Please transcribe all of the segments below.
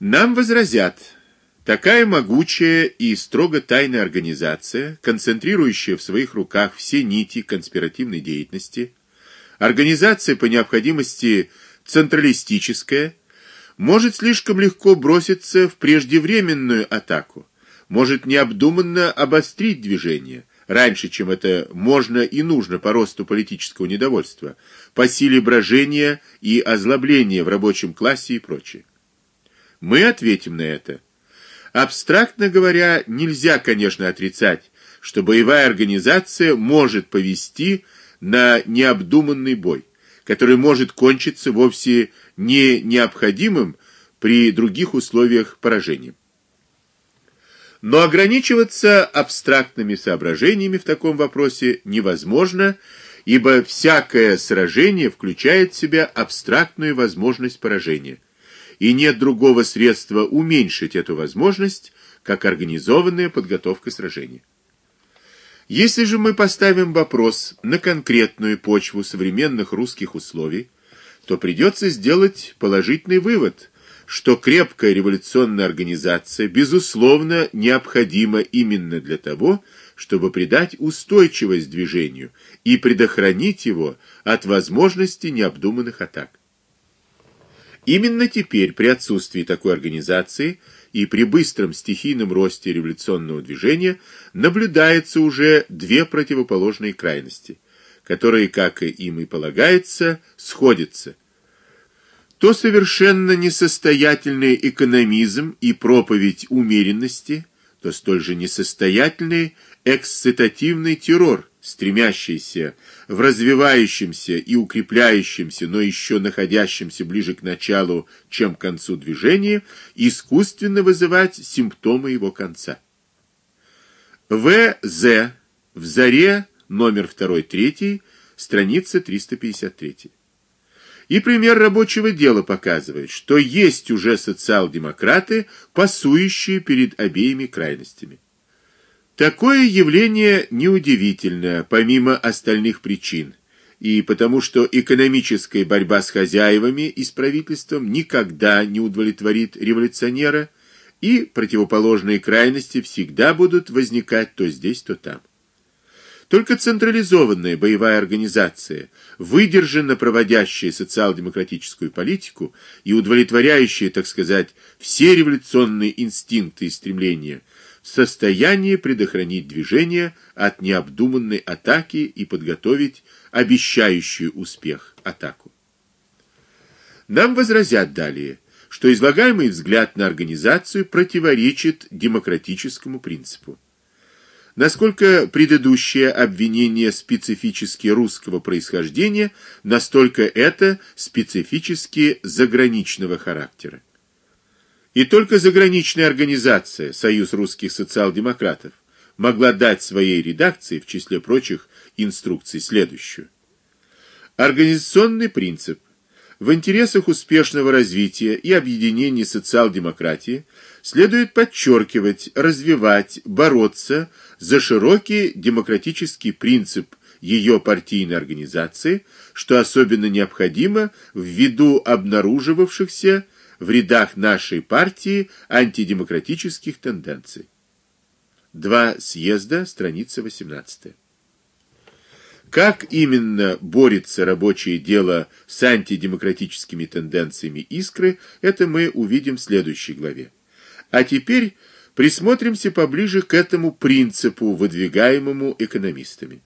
Нам возразят: такая могучая и строго тайная организация, концентрирующая в своих руках все нити конспиративной деятельности, организация по необходимости централистическая, может слишком легко броситься в преждевременную атаку, может необдуманно обострить движение раньше, чем это можно и нужно по росту политического недовольства, по силе брожения и озлобления в рабочем классе и прочее. Мы ответим на это. Абстрактно говоря, нельзя, конечно, отрицать, что боевая организация может повести на необдуманный бой, который может кончиться вовсе не необходимым при других условиях поражением. Но ограничиваться абстрактными соображениями в таком вопросе невозможно, ибо всякое сражение включает в себя абстрактную возможность поражения. И нет другого средства уменьшить эту возможность, как организованная подготовка сражения. Если же мы поставим вопрос на конкретную почву современных русских условий, то придется сделать положительный вывод, что крепкая революционная организация безусловно необходима именно для того, чтобы придать устойчивость движению и предохранить его от возможности необдуманных атак. Именно теперь при отсутствии такой организации и при быстром стихийном росте революционного движения наблюдается уже две противоположные крайности, которые, как и им и полагается, сходятся. То совершенно несостоятельный экономизм и проповедь умеренности, то столь же несостоятельный эксцитативный террор, стремящийся в развивающемся и укрепляющемся, но еще находящемся ближе к началу, чем к концу движения, искусственно вызывать симптомы его конца. В.З. В заре номер 2-3, страница 353. И пример рабочего дела показывает, что есть уже социал-демократы, пасующие перед обеими крайностями. Такое явление неудивительно, помимо остальных причин, и потому что экономическая борьба с хозяевами и с правительством никогда не удовлетворит революционера, и противоположные крайности всегда будут возникать то здесь, то там. Только централизованная боевая организация, выдержанно проводящая социал-демократическую политику и удовлетворяющая, так сказать, все революционные инстинкты и стремления, в состоянии предохранить движение от необдуманной атаки и подготовить обещающую успех атаку. Нам возразят далее, что излагаемый взгляд на организацию противоречит демократическому принципу. Насколько предыдущее обвинение специфически русского происхождения, настолько это специфически заграничного характера. И только заграничная организация Союз русских социал-демократов могла дать своей редакции в числе прочих инструкций следующую: Организационный принцип. В интересах успешного развития и объединения социал-демократии следует подчеркивать, развивать, бороться за широкий демократический принцип ее партийной организации, что особенно необходимо ввиду обнаруживавшихся в рядах нашей партии антидемократических тенденций. Два съезда, страница 18. Как именно борется рабочее дело с антидемократическими тенденциями Искры, это мы увидим в следующей главе. А теперь присмотримся поближе к этому принципу, выдвигаемому экономистами.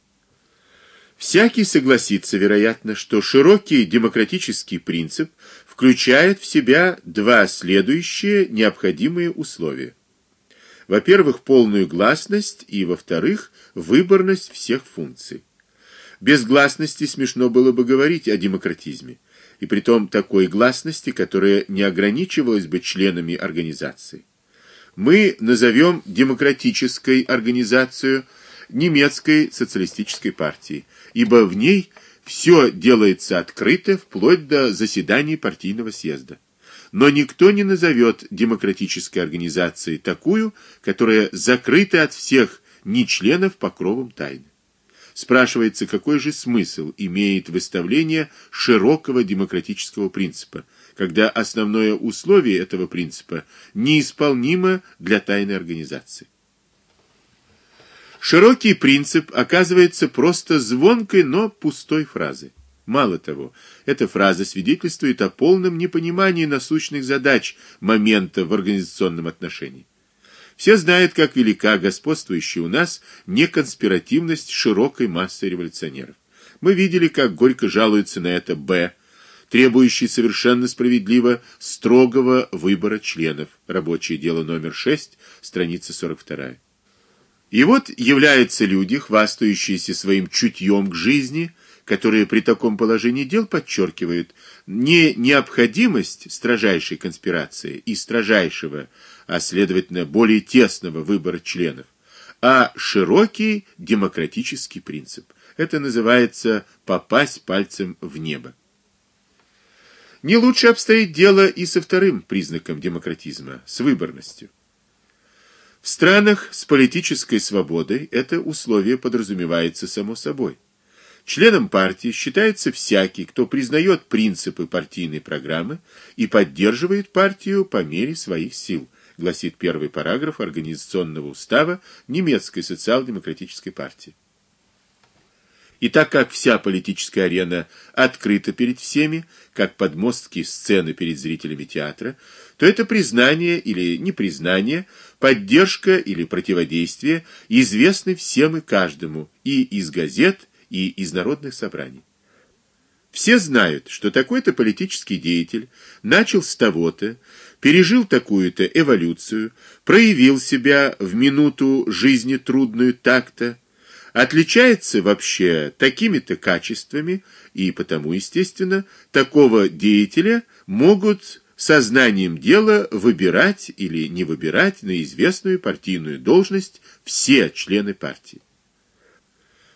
Всякий согласится, вероятно, что широкий демократический принцип включает в себя два следующие необходимые условия. Во-первых, полную гласность и во-вторых, выборность всех функций. Без гласности смешно было бы говорить о демократизме, и притом такой гласности, которая не ограничивалась бы членами организации. Мы назовем демократической организацию немецкой социалистической партии ибо в ней все делается открыто вплоть до заседаний партийного съезда. Но никто не назовет демократической организацией такую, которая закрыта от всех нечленов покровом тайны. Спрашивается, какой же смысл имеет выставление широкого демократического принципа, когда основное условие этого принципа неисполнимо для тайной организации. Широкий принцип оказывается просто звонкой, но пустой фразой. Мало того, эта фраза свидетельствует о полном непонимании насущных задач момента в организационном отношении. Все знают, как велика господствующая у нас неконспиративность широкой массы революционеров. Мы видели, как горько жалуется на это Б, требующий совершенно справедливо строгого выбора членов. Рабочее дело номер 6, страница 42. И вот являются люди, хвастающиеся своим чутьем к жизни, которые при таком положении дел подчеркивают не необходимость строжайшей конспирации и строжайшего, а следовательно более тесного выбора членов, а широкий демократический принцип. Это называется попасть пальцем в небо. Не лучше обстоит дело и со вторым признаком демократизма с выборностью. В странах с политической свободой это условие подразумевается само собой. Членом партии считается всякий, кто признает принципы партийной программы и поддерживает партию по мере своих сил, гласит первый параграф организационного устава немецкой социал-демократической партии. И так как вся политическая арена открыта перед всеми, как подмостки сцены перед зрителями театра, то это признание или непризнание, поддержка или противодействие известны всем и каждому и из газет, и из народных собраний. Все знают, что такой-то политический деятель начал с того-то, пережил такую-то эволюцию, проявил себя в минуту жизни трудную так-то, отличается вообще такими-то качествами, и потому, естественно, такого деятеля могут сознанием дела выбирать или не выбирать на известную партийную должность все члены партии.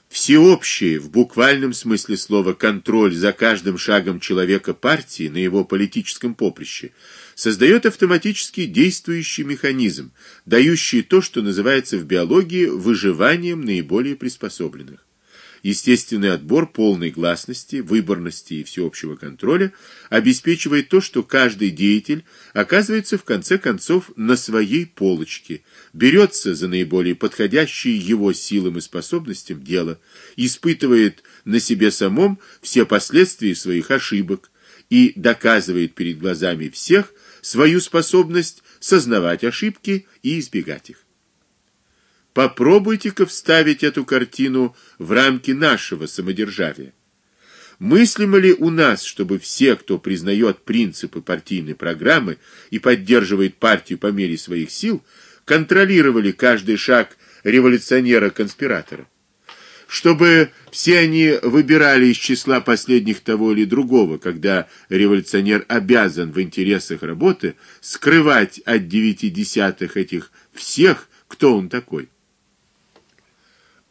Всеобщий в буквальном смысле слова контроль за каждым шагом человека партии на его политическом поприще создает автоматически действующий механизм, дающий то, что называется в биологии выживанием наиболее приспособленных. Естественный отбор полной гласности, выборности и всеобщего контроля обеспечивает то, что каждый деятель оказывается в конце концов на своей полочке, берется за наиболее подходящие его силам и способностям дело, испытывает на себе самом все последствия своих ошибок и доказывает перед глазами всех свою способность сознавать ошибки и избегать их. Попробуйте-ка вставить эту картину в рамки нашего самодержавия. Мыслимо ли у нас, чтобы все, кто признает принципы партийной программы и поддерживает партию по мере своих сил, контролировали каждый шаг революционера-конспиратора? Чтобы все они выбирали из числа последних того или другого, когда революционер обязан в интересах работы скрывать от девяти десятых этих всех, кто он такой?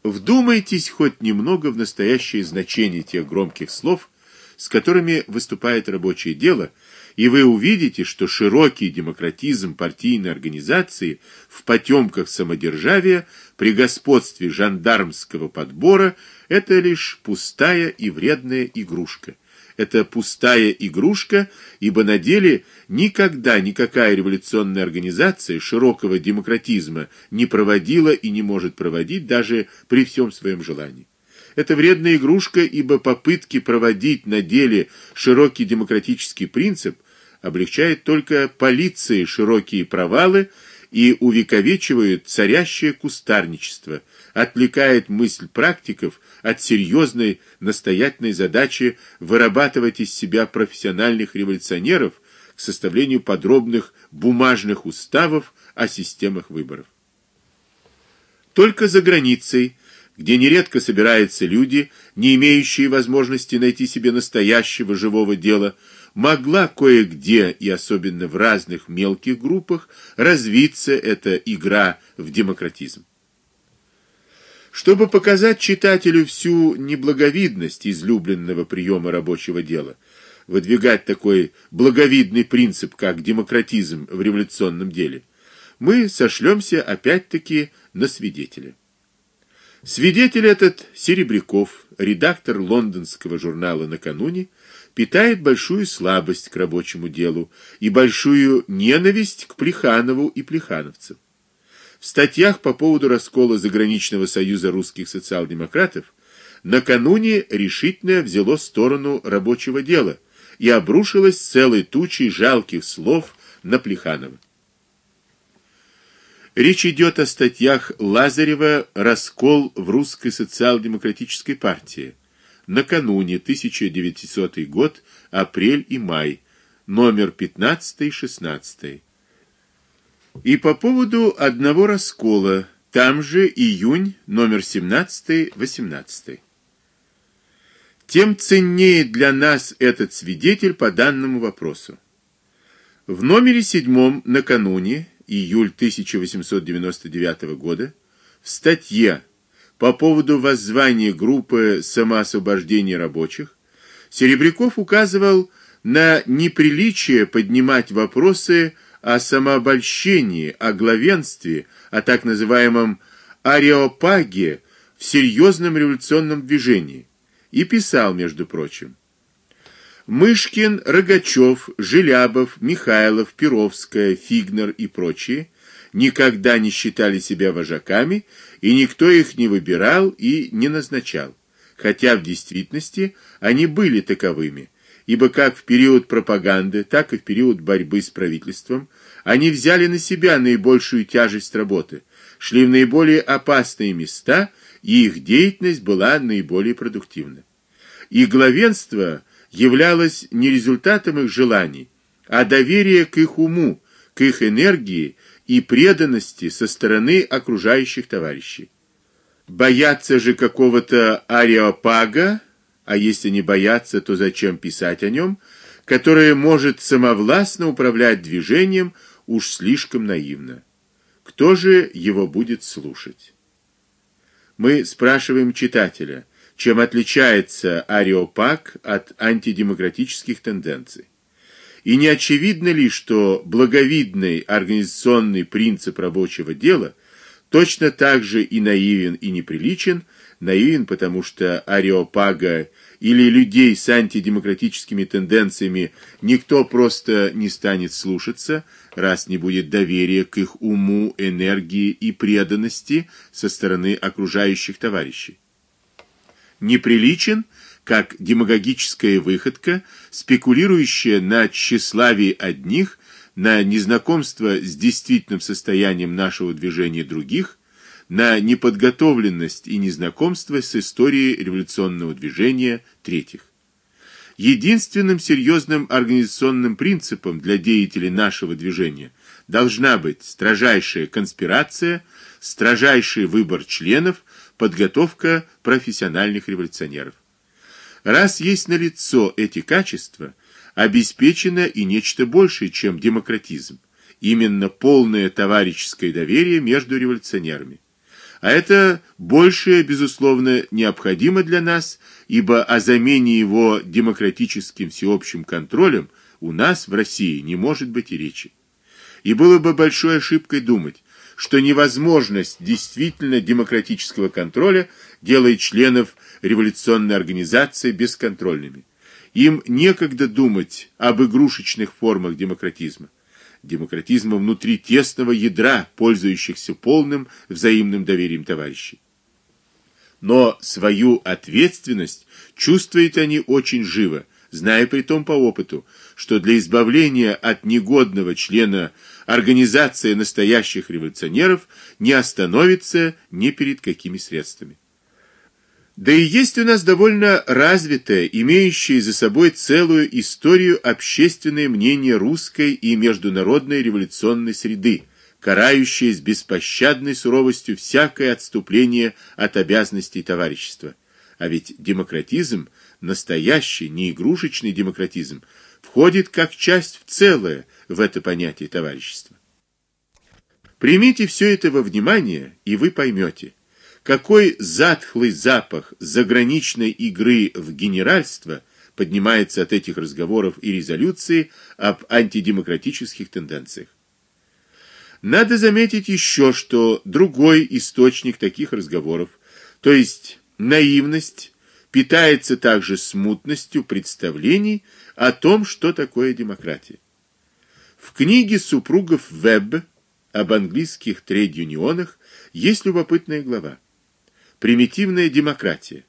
Вдумайтесь хоть немного в настоящее значение тех громких слов, с которыми выступает рабочее дело, и вы увидите, что широкий демократизм партийной организации в потемках самодержавия при господстве жандармского подбора это лишь пустая и вредная игрушка это пустая игрушка, ибо на деле никогда никакая революционная организация широкого демократизма не проводила и не может проводить даже при всем своем желании. Это вредная игрушка, ибо попытки проводить на деле широкий демократический принцип облегчает только полиции широкие провалы и увековечивают царящее кустарничество, отвлекает мысль практиков от серьезной настоятельной задачи вырабатывать из себя профессиональных революционеров к составлению подробных бумажных уставов о системах выборов. Только за границей, где нередко собираются люди, не имеющие возможности найти себе настоящего живого дела, могла кое-где и особенно в разных мелких группах развиться эта игра в демократизм. Чтобы показать читателю всю неблаговидность излюбленного приема рабочего дела, выдвигать такой благовидный принцип, как демократизм в революционном деле, мы сошлемся опять-таки на свидетеля. Свидетель этот Серебряков, редактор лондонского журнала Накануне, питает большую слабость к рабочему делу и большую ненависть к Плеханову и плехановцам. В статьях по поводу раскола заграничного союза русских социал-демократов накануне решительно взяло сторону рабочего дела и обрушилось целой тучей жалких слов на Плеханова. Речь идет о статьях Лазарева Раскол в русской социал-демократической партии. Накануне 1900 год, апрель и май, номер 15 и 16. И по поводу одного раскола, там же июнь, номер 17-18. Тем ценнее для нас этот свидетель по данному вопросу. В номере седьмом накануне, июль 1899 года, в статье по поводу воззвания группы самоосвобождения рабочих Серебряков указывал на неприличие поднимать вопросы о самообольщении, о главенстве, о так называемом ареопаге в серьезном революционном движении. И писал, между прочим: Мышкин, Рогачев, Желябов, Михайлов, Перовская, Фигнер и прочие никогда не считали себя вожаками, и никто их не выбирал и не назначал, хотя в действительности они были таковыми, ибо как в период пропаганды, так и в период борьбы с правительством они взяли на себя наибольшую тяжесть работы, шли в наиболее опасные места и их деятельность была наиболее продуктивна. И главенство являлось не результатом их желаний, а доверия к их уму, к их энергии и преданности со стороны окружающих товарищей. Бояться же какого-то ареопага, а если не бояться, то зачем писать о нем, который может самовластно управлять движением, уж слишком наивно. Кто же его будет слушать? Мы спрашиваем читателя, чем отличается ареопаг от антидемократических тенденций. И не очевидно ли, что благовидный организационный принцип рабочего дела точно так же и наивен и неприличен, наивен, потому что ареопага или людей с антидемократическими тенденциями никто просто не станет слушаться, раз не будет доверия к их уму, энергии и преданности со стороны окружающих товарищей. Неприличен, как демагогическая выходка, спекулирующая на тщеславии одних, на незнакомство с действительным состоянием нашего движения других, на неподготовленность и незнакомство с историей революционного движения третьих. Единственным серьезным организационным принципом для деятелей нашего движения должна быть строжайшая конспирация, строжайший выбор членов, подготовка профессиональных революционеров. Раз есть налицо эти качества, обеспечено и нечто большее, чем демократизм, именно полное товарищеское доверие между революционерами. А это большее, безусловно, необходимо для нас, ибо о замене его демократическим всеобщим контролем у нас в России не может быть и речи. И было бы большой ошибкой думать, что невозможность действительно демократического контроля делает членов революционной организации бесконтрольными. Им некогда думать об игрушечных формах демократизма демократизма внутри тесного ядра, пользующихся полным взаимным доверием товарищей. Но свою ответственность чувствуют они очень живо, зная при том по опыту, что для избавления от негодного члена организации настоящих революционеров не остановится ни перед какими средствами. Да и есть у нас довольно развитое, имеющее за собой целую историю общественное мнение русской и международной революционной среды, карающее с беспощадной суровостью всякое отступление от обязанностей товарищества. А ведь демократизм, настоящий, не игрушечный демократизм, входит как часть в целое в это понятие товарищества. Примите все это во внимание, и вы поймете – какой затхлый запах заграничной игры в генеральство поднимается от этих разговоров и резолюций об антидемократических тенденциях. Надо заметить еще, что другой источник таких разговоров, то есть наивность, питается также смутностью представлений о том, что такое демократия. В книге супругов Вебб об английских трейд-юнионах есть любопытная глава. Примитивная демократия.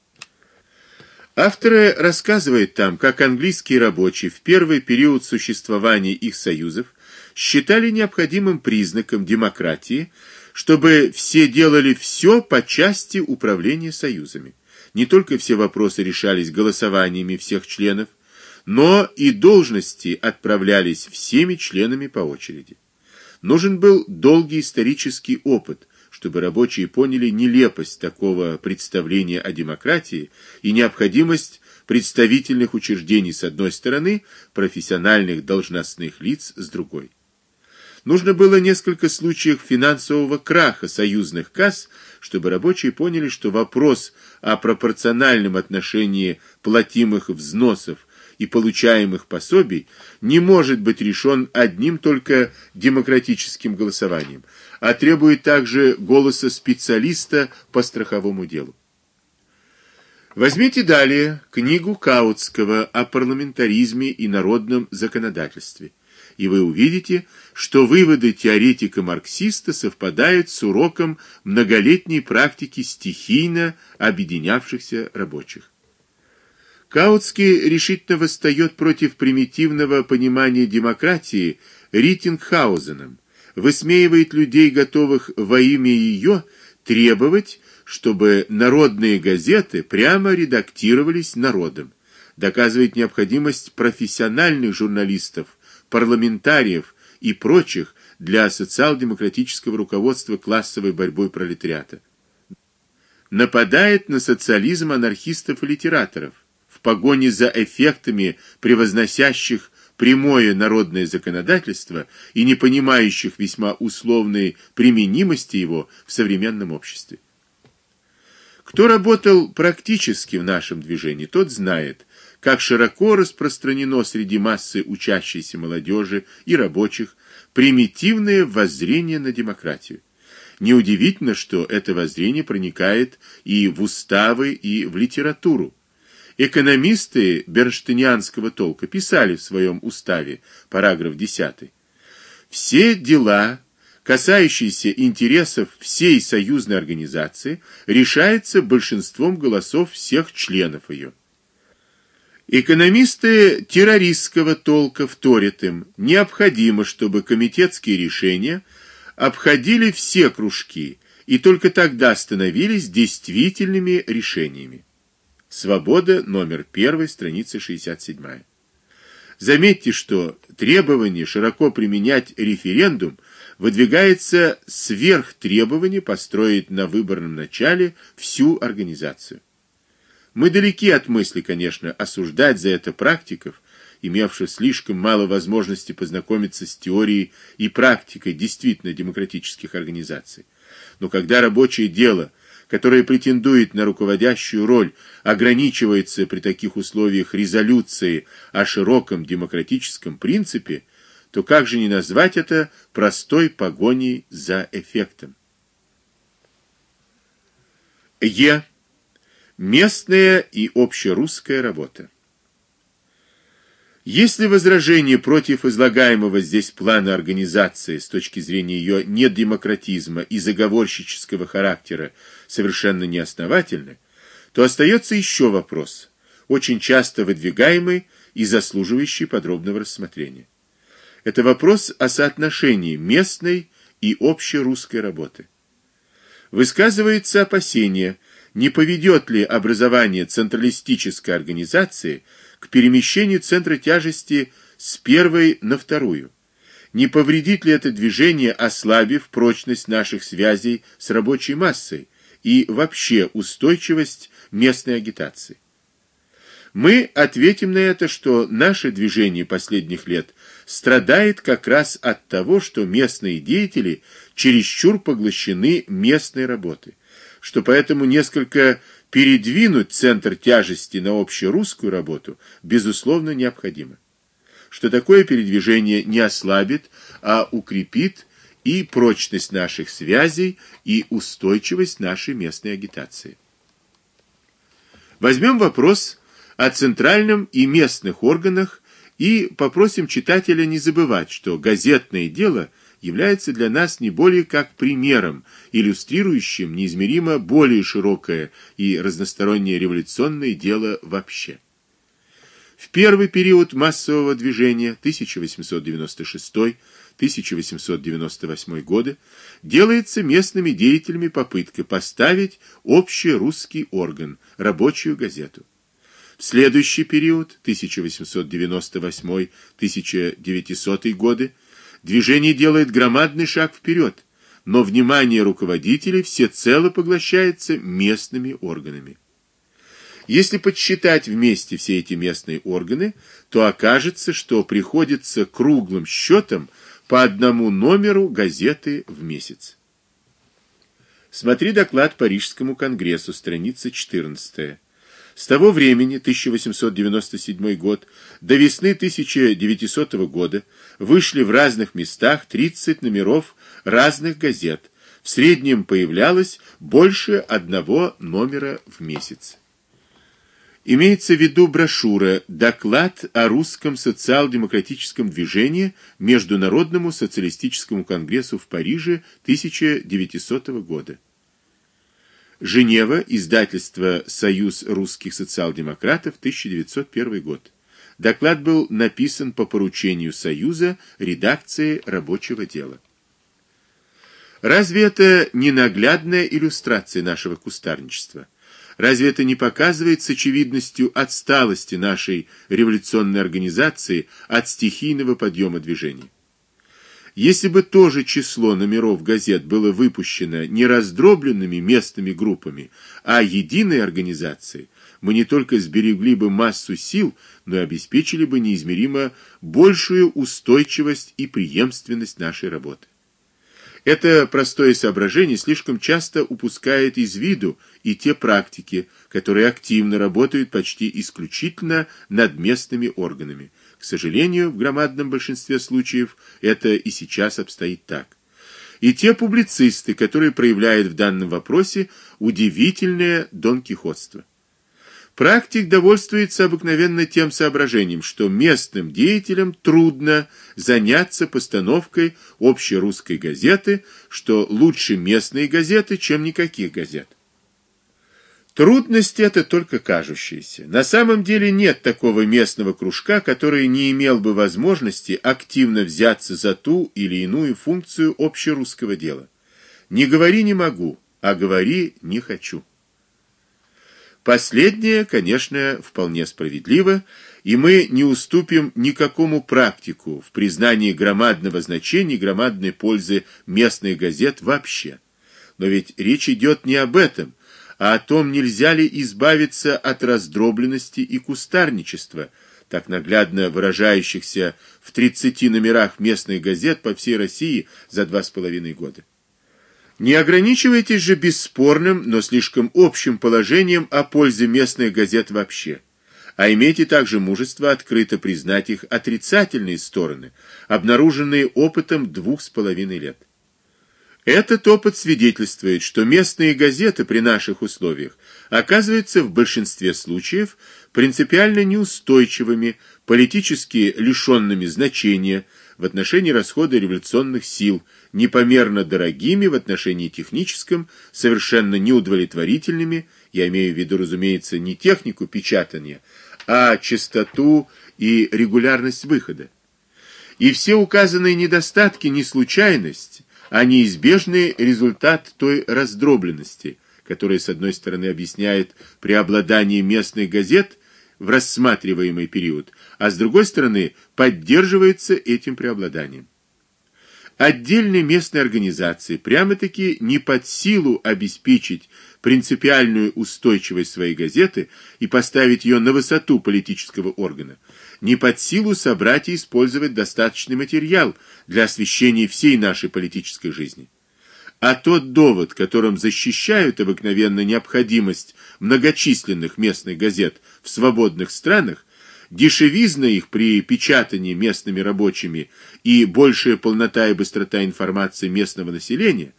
Авторы рассказывают там, как английские рабочие в первый период существования их союзов считали необходимым признаком демократии, чтобы все делали все по части управления союзами. Не только все вопросы решались голосованиями всех членов, но и должности отправлялись всеми членами по очереди. Нужен был долгий исторический опыт, чтобы рабочие поняли нелепость такого представления о демократии и необходимость представительных учреждений с одной стороны, профессиональных должностных лиц с другой. Нужно было несколько случаев финансового краха союзных касс, чтобы рабочие поняли, что вопрос о пропорциональном отношении платимых взносов и получаемых пособий не может быть решен одним только демократическим голосованием, а требует также голоса специалиста по страховому делу. Возьмите далее книгу Каутского о парламентаризме и народном законодательстве и вы увидите, что выводы теоретика-марксиста совпадают с уроком многолетней практики стихийно объединявшихся рабочих. Каутский решительно восстает против примитивного понимания демократии Риттингхаузеном, высмеивает людей, готовых во имя ее требовать, чтобы народные газеты прямо редактировались народом, доказывает необходимость профессиональных журналистов парламентариев и прочих для социал-демократического руководства классовой борьбой пролетариата. Нападает на социализм анархистов и литераторов погоне за эффектами превозносящих прямое народное законодательство и не понимающих весьма условной применимости его в современном обществе. Кто работал практически в нашем движении, тот знает, как широко распространено среди массы учащейся молодежи и рабочих примитивное воззрение на демократию. Неудивительно, что это воззрение проникает и в уставы, и в литературу. Экономисты бернштейнианского толка писали в своем уставе, параграф 10. Все дела, касающиеся интересов всей союзной организации, решаются большинством голосов всех членов ее. Экономисты террористского толка вторят им: необходимо, чтобы комитетские решения обходили все кружки и только тогда становились действительными решениями. Свобода, номер 1, страница 67. Заметьте, что требование широко применять референдум выдвигается сверх требования построить на выборном начале всю организацию. Мы далеки от мысли, конечно, осуждать за это практиков, имевших слишком мало возможности познакомиться с теорией и практикой действительно демократических организаций. Но когда рабочее дело, которое претендует на руководящую роль, ограничивается при таких условиях резолюцией о широком демократическом принципе, то как же не назвать это простой погоней за эффектом? Е Местная и общерусская работа. Если возражение против излагаемого здесь плана организации с точки зрения ее недемократизма и заговорщического характера совершенно неосновательны, то остается еще вопрос, очень часто выдвигаемый и заслуживающий подробного рассмотрения. Это вопрос о соотношении местной и общерусской работы. Высказывается опасение, не поведет ли образование централистической организации к перемещению центра тяжести с первой на вторую. Не повредит ли это движение, ослабив прочность наших связей с рабочей массой и вообще устойчивость местной агитации? Мы ответим на это, что наше движение последних лет страдает как раз от того, что местные деятели чересчур поглощены местной работой что поэтому несколько передвинуть центр тяжести на общерусскую работу безусловно необходимо. Что такое передвижение не ослабит, а укрепит и прочность наших связей, и устойчивость нашей местной агитации. Возьмем вопрос о центральном и местных органах и попросим читателя не забывать, что газетное дело является для нас не более как примером, иллюстрирующим неизмеримо более широкое и разностороннее революционное дело вообще. В первый период массового движения 1896-1898 годы делается местными деятелями попытка поставить общий русский орган, рабочую газету. В следующий период 1898-1900 годы движение делает громадный шаг вперед, но внимание руководителей всецело поглощается местными органами. Если подсчитать вместе все эти местные органы, то окажется, что приходится круглым счетом по одному номеру газеты в месяц. Смотри доклад Парижскому конгрессу, страница 14. С того времени, 1897 год, до весны 1900 года вышли в разных местах 30 номеров разных газет. В среднем появлялось больше одного номера в месяц. Имеется в виду брошюра «Доклад о русском социал-демократическом движении Международному социалистическому конгрессу в Париже 1900 года». Женева, издательство «Союз русских социал-демократов», 1901 год. Доклад был написан по поручению Союза редакции рабочего дела. Разве это не наглядная иллюстрация нашего кустарничества? Разве это не показывает с очевидностью отсталости нашей революционной организации от стихийного подъема движения? Если бы то же число номеров газет было выпущено не раздробленными местными группами, а единой организацией, мы не только сберегли бы массу сил, но и обеспечили бы неизмеримо большую устойчивость и преемственность нашей работы. Это простое соображение слишком часто упускает из виду и те практики, которые активно работают почти исключительно над местными органами. К сожалению, в громадном большинстве случаев это и сейчас обстоит так. И те публицисты, которые проявляют в данном вопросе удивительное донкихотство. Практик довольствуется обыкновенно тем соображением, что местным деятелям трудно заняться постановкой общерусской газеты, что лучше местные газеты, чем никаких газет. Трудность это только кажущаяся. На самом деле нет такого местного кружка, который не имел бы возможности активно взяться за ту или иную функцию общерусского дела. Не говори не могу, а говори не хочу. Последнее, конечно, вполне справедливо, и мы не уступим никакому практику в признании громадного значения громадной пользы местных газет вообще. Но ведь речь идет не об этом, а о том, нельзя ли избавиться от раздробленности и кустарничества, так наглядно выражающихся в 30 номерах местных газет по всей России за два с половиной года. Не ограничивайтесь же бесспорным, но слишком общим положением о пользе местных газет вообще, а имейте также мужество открыто признать их отрицательные стороны, обнаруженные опытом двух с половиной лет. Этот опыт свидетельствует, что местные газеты при наших условиях оказываются в большинстве случаев принципиально неустойчивыми, политически лишенными значения в отношении расхода революционных сил, непомерно дорогими в отношении техническом, совершенно неудовлетворительными, я имею в виду, разумеется, не технику печатания, а частоту и регулярность выхода. И все указанные недостатки не случайность, а неизбежный результат той раздробленности, которая с одной стороны объясняет преобладание местных газет в рассматриваемый период, а с другой стороны поддерживается этим преобладанием. Отдельные местные организации прямо-таки не под силу обеспечить принципиальную устойчивость своей газеты и поставить ее на высоту политического органа, не под силу собрать и использовать достаточный материал для освещения всей нашей политической жизни. А тот довод, которым защищают обыкновенно необходимость многочисленных местных газет в свободных странах, дешевизна их при печатании местными рабочими и большая полнота и быстрота информации местного населения,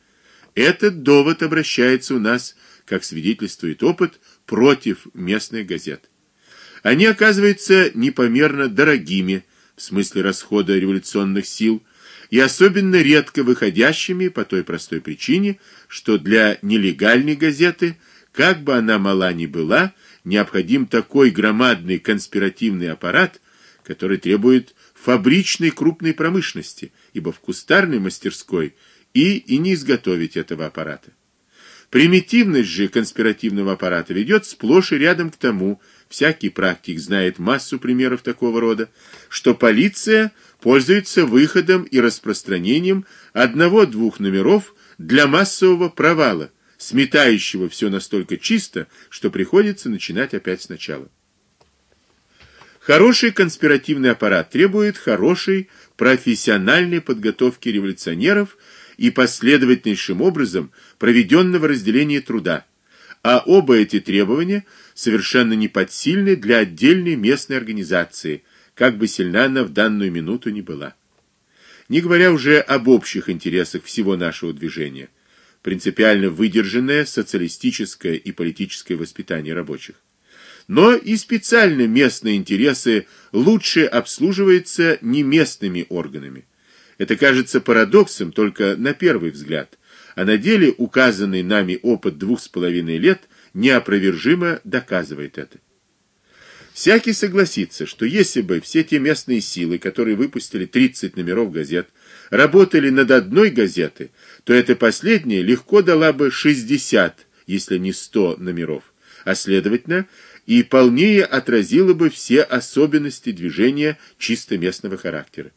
этот довод обращается у нас как свидетельствует опыт, против местных газет. Они оказываются непомерно дорогими в смысле расхода революционных сил и особенно редко выходящими по той простой причине, что для нелегальной газеты, как бы она мала ни была, необходим такой громадный конспиративный аппарат, который требует фабричной крупной промышленности, ибо в кустарной мастерской и и не изготовить этого аппарата. Примитивность же конспиративного аппарата ведет сплошь и рядом к тому, всякий практик знает массу примеров такого рода, что полиция пользуется выходом и распространением одного-двух номеров для массового провала, сметающего все настолько чисто, что приходится начинать опять сначала. Хороший конспиративный аппарат требует хорошей профессиональной подготовки революционеров и последовательнейшим образом проведенного разделения труда. А оба эти требования совершенно неподсильны для отдельной местной организации, как бы сильна она в данную минуту ни была. Не говоря уже об общих интересах всего нашего движения, принципиально выдержанное социалистическое и политическое воспитание рабочих но и специально местные интересы лучше обслуживаются не местными органами. Это кажется парадоксом только на первый взгляд, а на деле указанный нами опыт двух с половиной лет неопровержимо доказывает это. Всякий согласится, что если бы все те местные силы, которые выпустили 30 номеров газет, работали над одной газетой, то эта последняя легко дала бы 60, если не 100 номеров. А следовательно, и полнее отразила бы все особенности движения чисто местного характера.